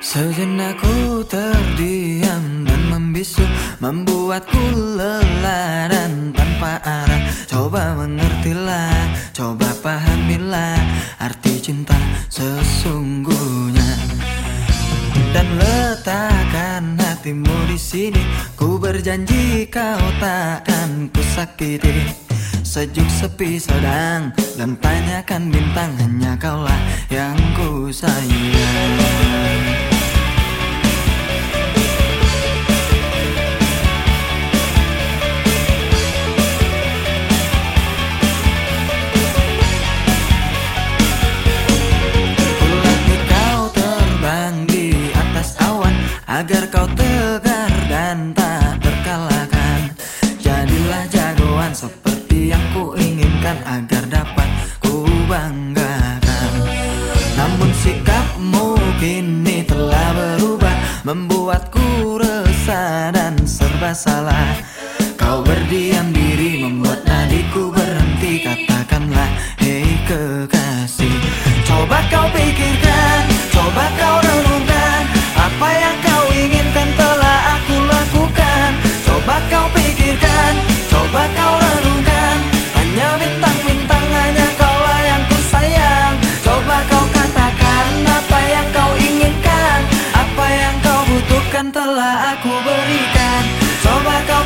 Sejenak ku terdiam dan membisu Membuatku lelah dan tanpa arah. Coba mengertilah, coba pahamilah Arti cinta sesungguhnya. Dan letakkan hatimu di sini. Ku berjanji kau takkan ku sakiti Sejuk sepi sedang Dan tanyakan bintang Hanya kaulah yang ku sayang agar kau tegar dan tak terkalahkan. Jadilah jagoan seperti yang ku inginkan agar dapat ku banggakan. Namun sikapmu kini telah berubah Membuatku resah dan serba salah. Kau berdiam diri membuat nadiku berhenti Katakanlah hei kekasih Coba kau pikirkan, coba kau telah aku berikan. Coba kau